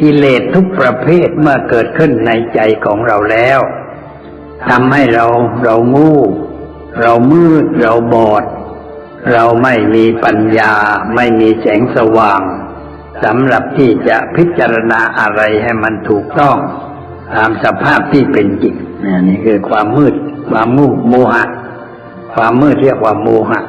กิเลสทุกประเภทเมื่อเกิดขึ้นในใจของเราแล้วทำให้เราเรางูเรามืดเราบอด เราไม่มีปัญญา ไม่มีแสงสว่างสำหรับที่จะพิจารณาอะไรให้มันถูกต้อง ตามสภาพที่เป็นจริงนี่คือความมืด ความมูโมหะ ความมืดเรียกว่าโมหะ